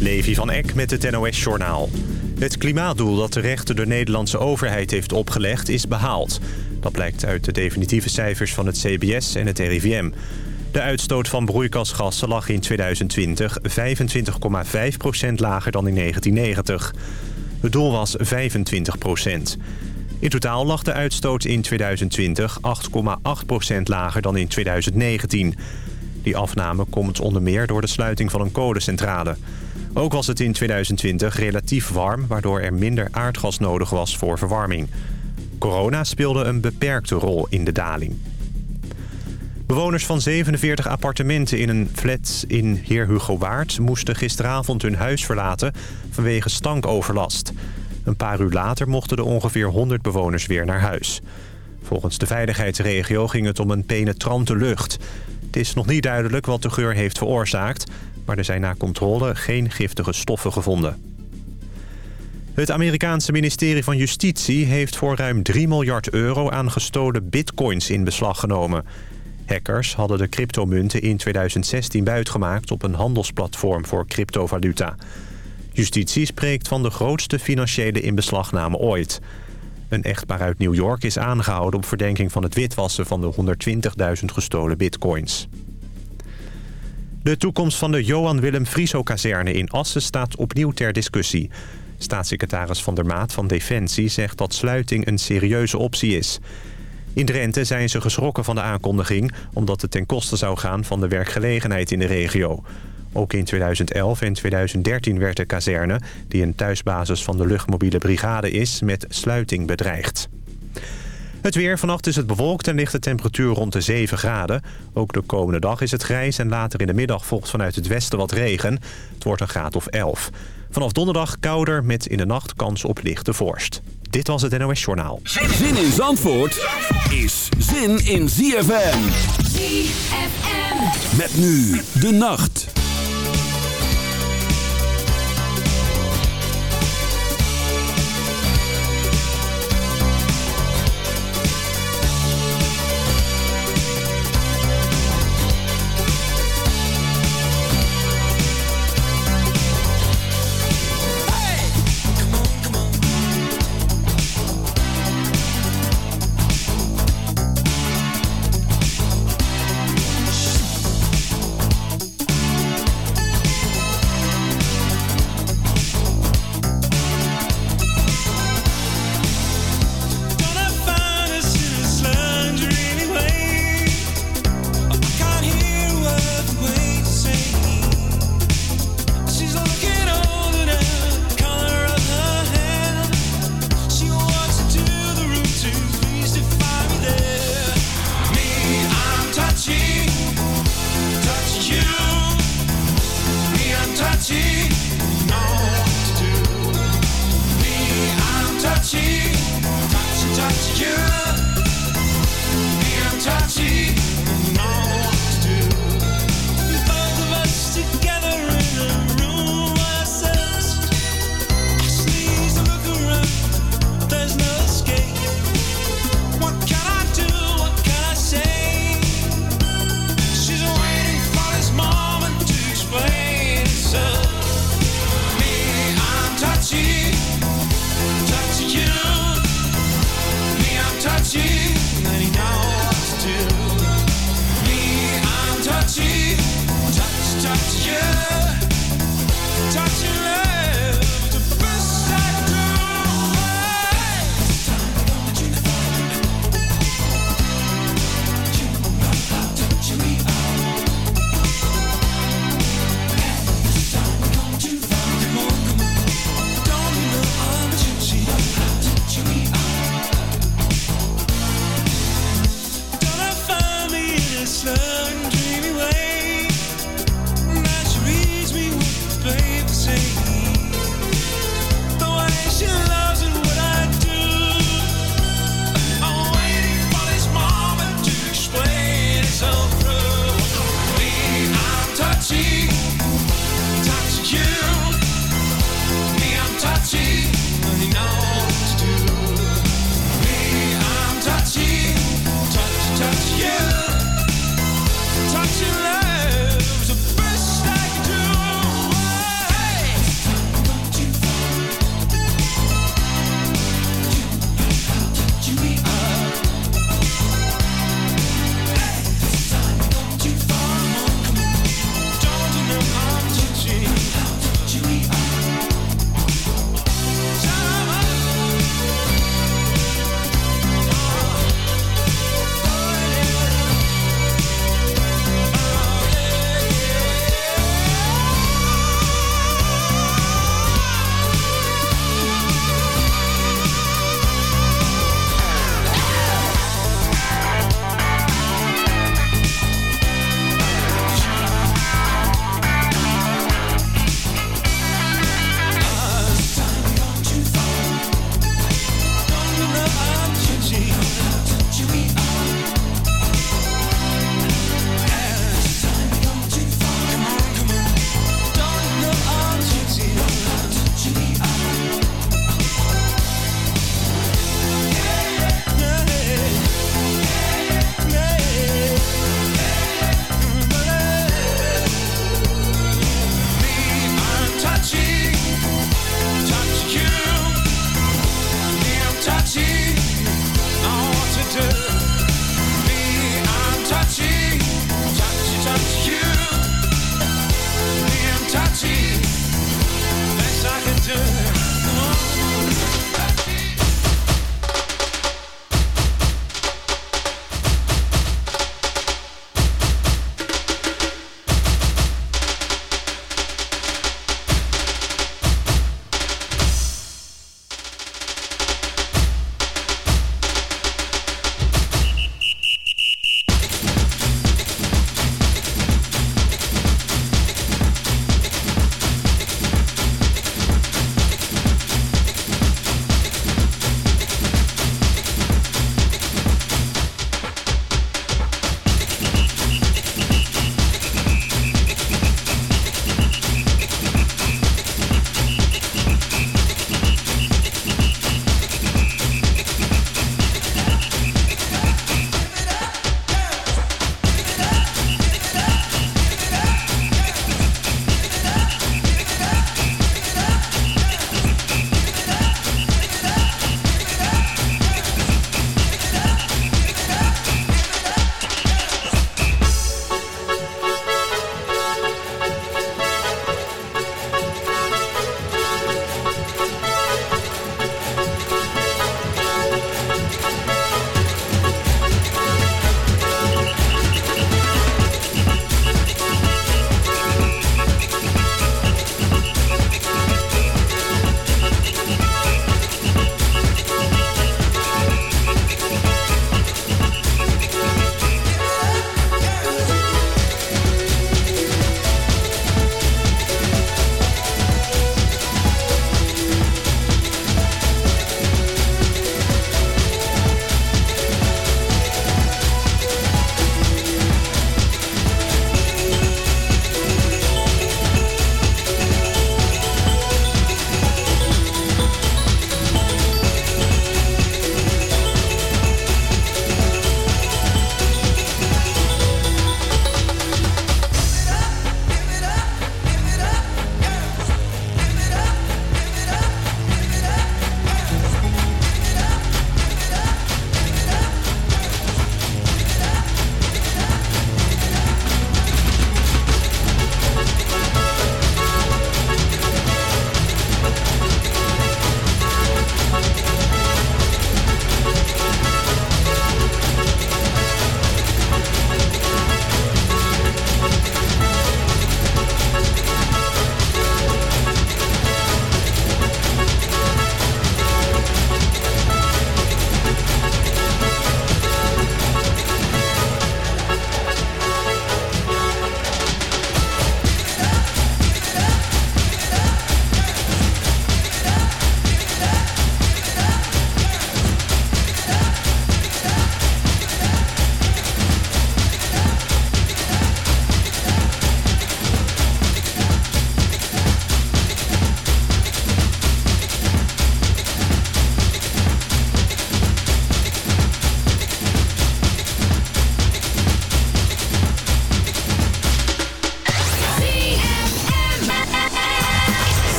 Levi van Eck met het NOS-journaal. Het klimaatdoel dat de rechter de Nederlandse overheid heeft opgelegd is behaald. Dat blijkt uit de definitieve cijfers van het CBS en het RIVM. De uitstoot van broeikasgassen lag in 2020 25,5% lager dan in 1990. Het doel was 25% In totaal lag de uitstoot in 2020 8,8% lager dan in 2019. Die afname komt onder meer door de sluiting van een kolencentrale. Ook was het in 2020 relatief warm... waardoor er minder aardgas nodig was voor verwarming. Corona speelde een beperkte rol in de daling. Bewoners van 47 appartementen in een flat in Heer Hugo Waard... moesten gisteravond hun huis verlaten vanwege stankoverlast. Een paar uur later mochten de ongeveer 100 bewoners weer naar huis. Volgens de veiligheidsregio ging het om een penetrante lucht. Het is nog niet duidelijk wat de geur heeft veroorzaakt... maar er zijn na controle geen giftige stoffen gevonden. Het Amerikaanse ministerie van Justitie heeft voor ruim 3 miljard euro aan gestolen bitcoins in beslag genomen. Hackers hadden de cryptomunten in 2016 buitgemaakt op een handelsplatform voor cryptovaluta. Justitie spreekt van de grootste financiële inbeslagname ooit. Een echtpaar uit New York is aangehouden op verdenking van het witwassen van de 120.000 gestolen bitcoins. De toekomst van de Johan Willem Frieso-kazerne in Assen staat opnieuw ter discussie. Staatssecretaris Van der Maat van Defensie zegt dat sluiting een serieuze optie is. In Drenthe zijn ze geschrokken van de aankondiging... omdat het ten koste zou gaan van de werkgelegenheid in de regio. Ook in 2011 en 2013 werd de kazerne... die een thuisbasis van de luchtmobiele brigade is... met sluiting bedreigd. Het weer. Vannacht is het bewolkt en ligt de temperatuur rond de 7 graden. Ook de komende dag is het grijs en later in de middag volgt vanuit het westen wat regen. Het wordt een graad of 11. Vanaf donderdag kouder met in de nacht kans op lichte vorst. Dit was het NOS Journaal. Zin in Zandvoort is zin in ZFM. ZFM. Met nu de nacht.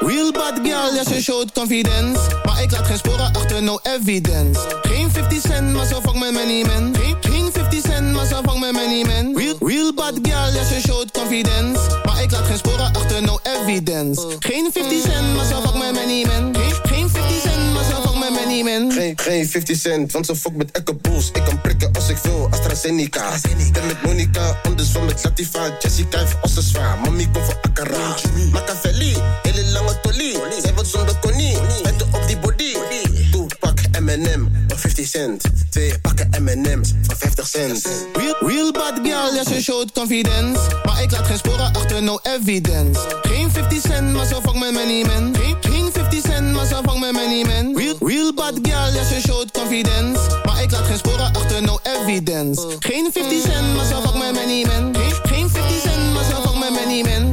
Real, bad girl, ja, ze showt confidence. Maar ik laat geen sporen achter, no evidence. Geen 50 cent, maar zo fuck met many men. Geen, geen 50 cent, maar zo fuck met many men. Real, real bad girl, ja, ze showt confidence. Maar ik laat geen sporen achter, no evidence. Geen 50 cent, maar zo fuck met many men. Geen, geen 50 cent, maar. Geen, geen 50 cent, want ze fuck met Echo Bulls. Ik kan prikken als ik wil, AstraZeneca. Ben met Monica, andersom met Latifa. Jessica heeft als ze zwaar, mami komt voor Akara. Machiavelli, hele lange tolie. Zij wordt zonder konie, spijten op die body. Toe, pak M&M 50 cent. Twee pakken M&M's voor 50 cent. Real, real bad girl, ja, ze showt confidence. Maar ik laat geen sporen achter, no evidence. Geen 50 cent, maar zo fuck met many men. Geen, geen 50 cent, maar zo fuck met many men. Real, real bad girl, ja, ze showt confidence. Maar ik laat geen sporen achter, no evidence. Geen 50 cent, maar zo fuck met many men. Geen, geen 50 cent, maar zo fuck met many men.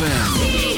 ZFM.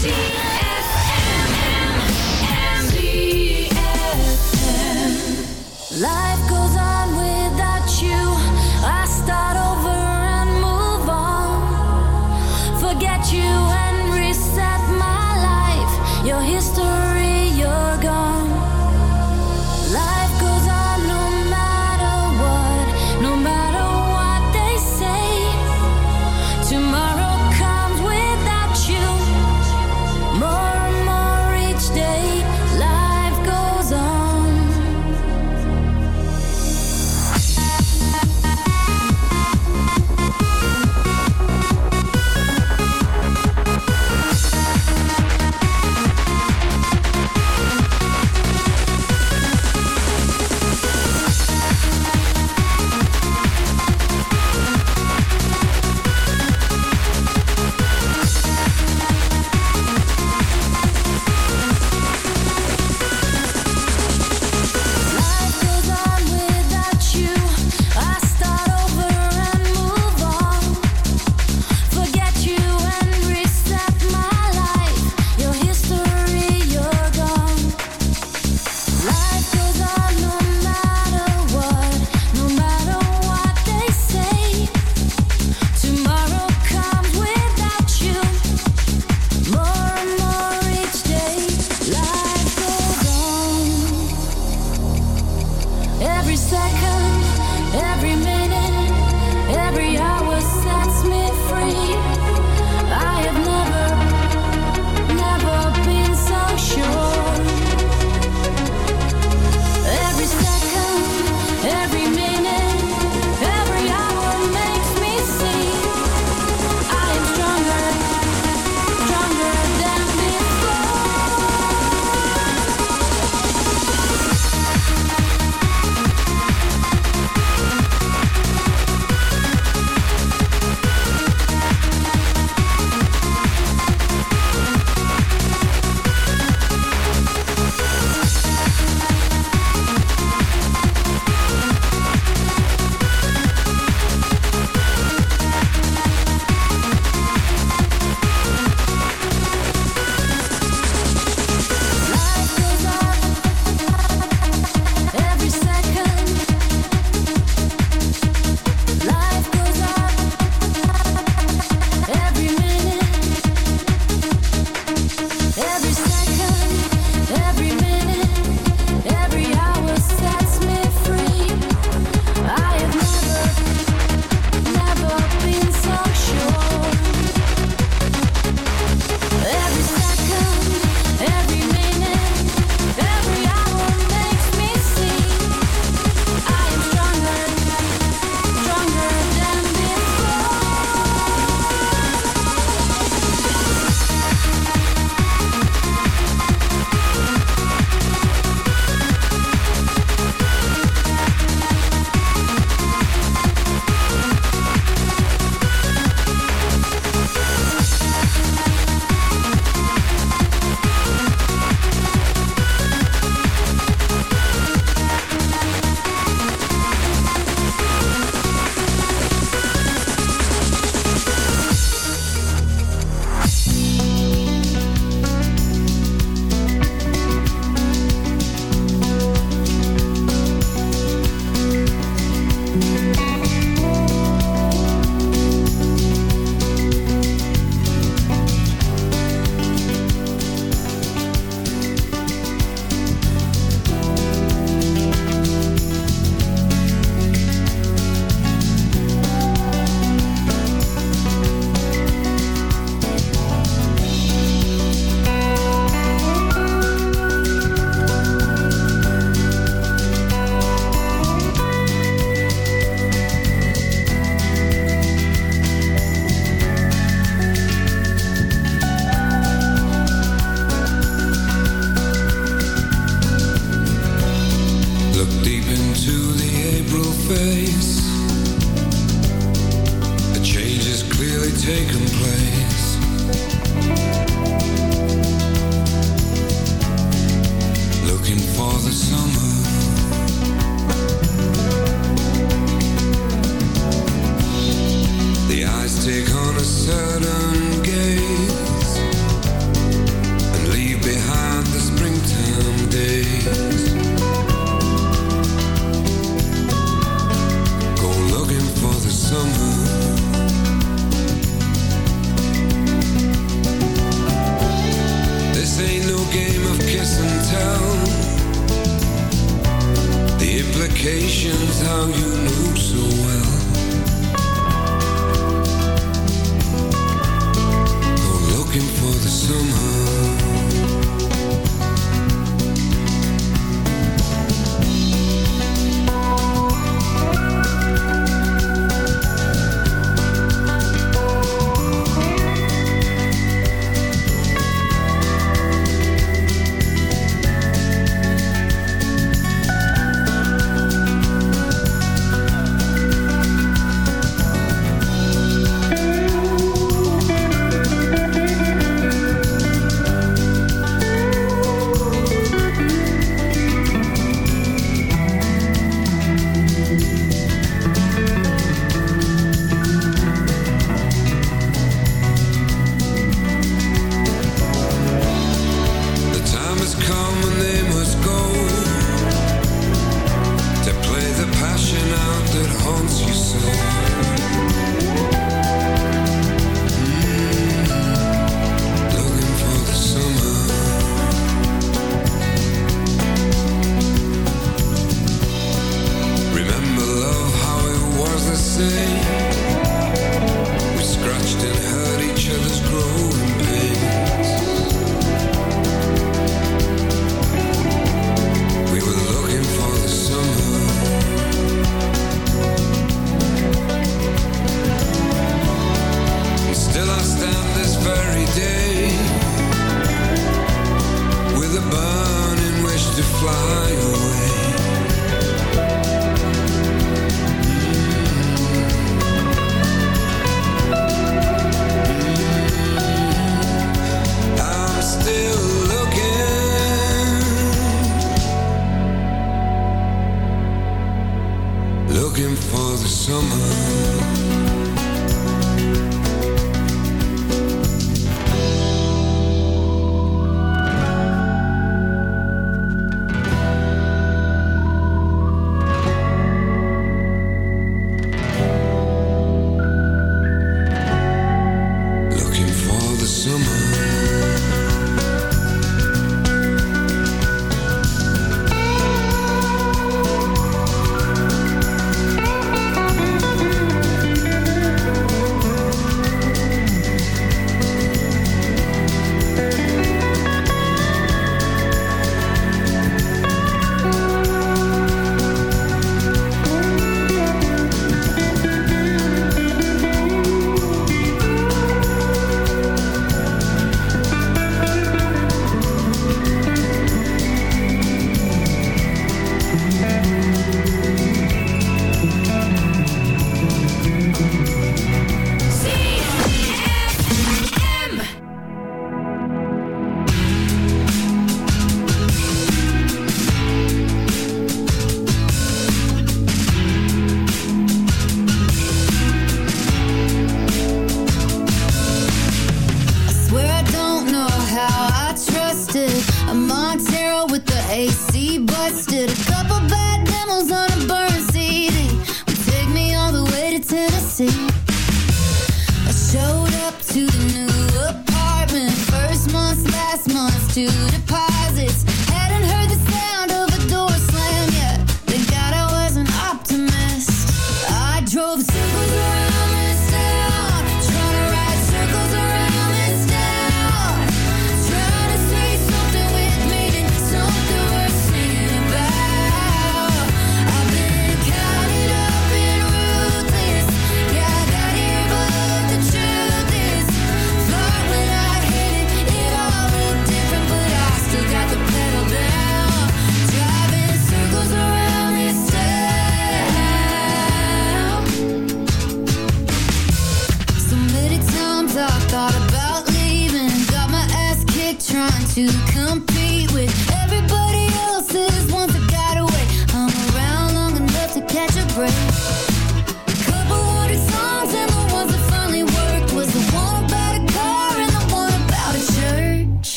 see.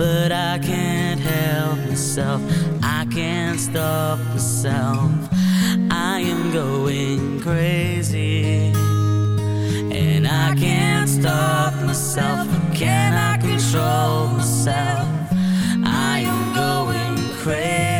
but I can't help myself. I can't stop myself. I am going crazy, and I can't stop myself. Can I control myself? I am going crazy.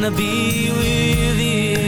wanna be with you.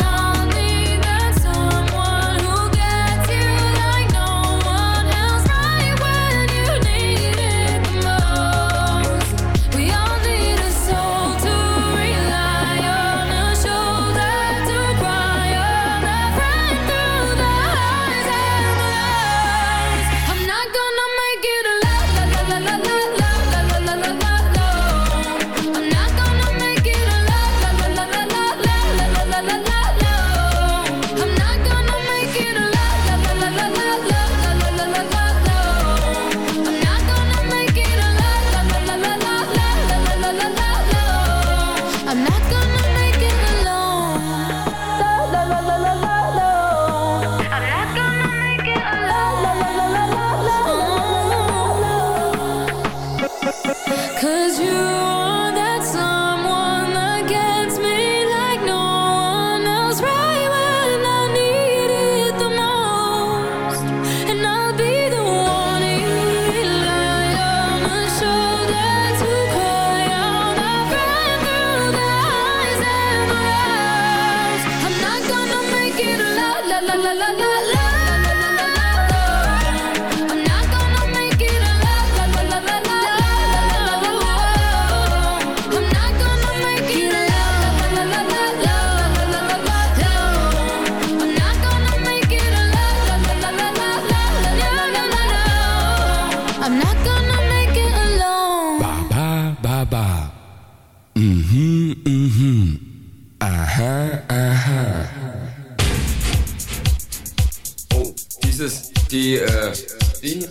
die, äh, die.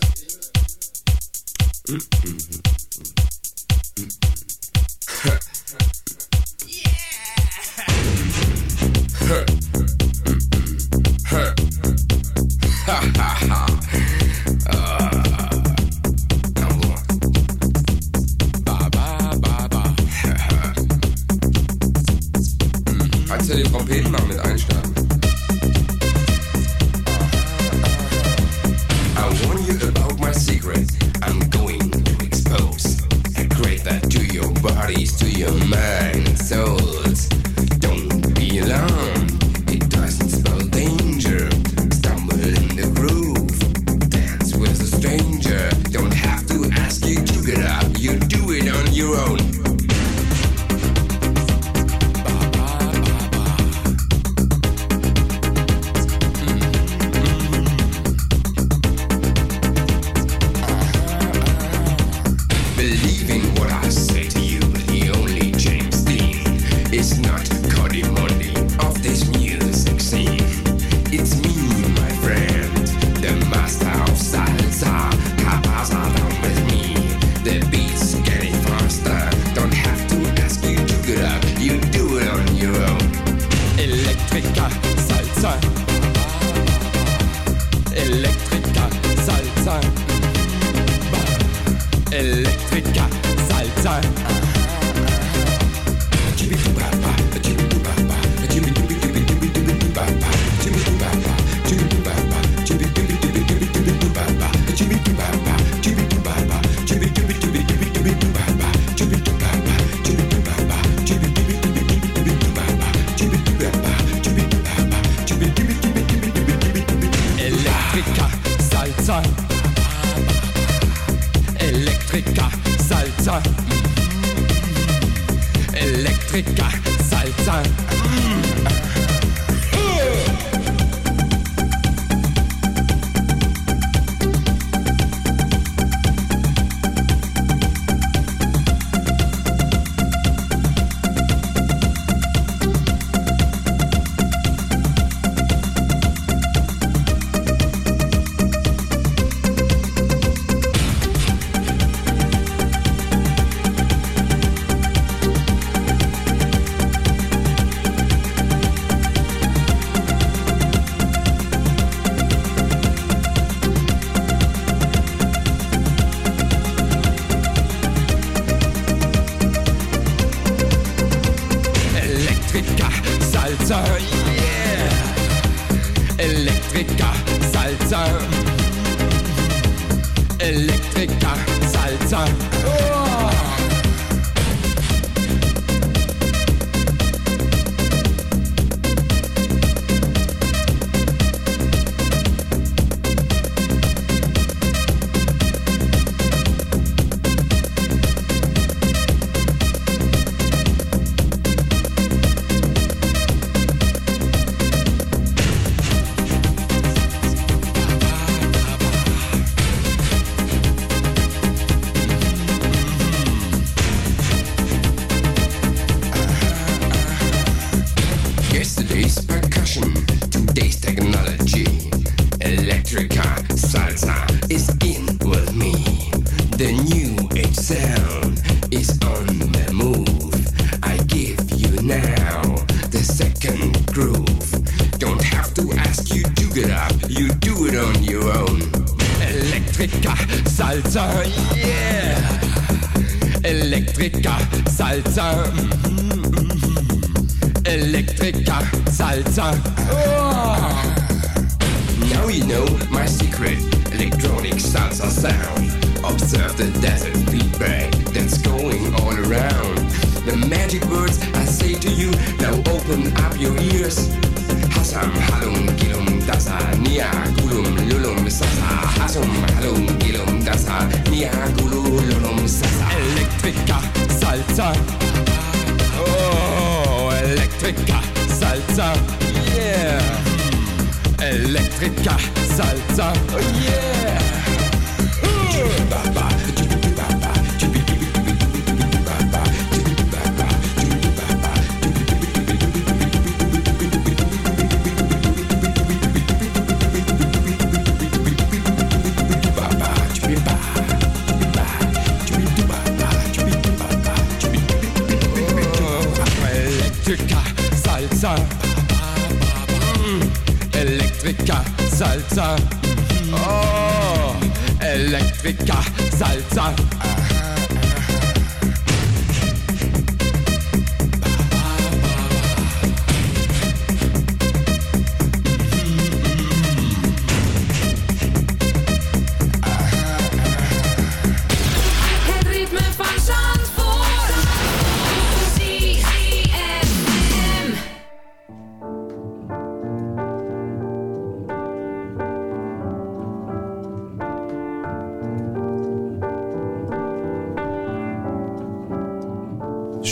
Hm? Hm, hm, Elektriker, Salsa. mhm, mhm. Elektriker, Salsa. Oh. Now you know my secret electronic salsa sound. Observe the desert feedback that's going all around. The magic words I say to you, now open up your ears. Hasam halum gilum dasa nia gulum lulum sasa. Hasum halum gilum dasa nia gulum lulum sasa. Elektriker, Salsa. Oh, Elektriker, Salsa. Yeah. Elektriker, Salsa. Oh, yeah. Elektriker,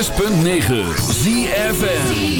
106.9 ZFN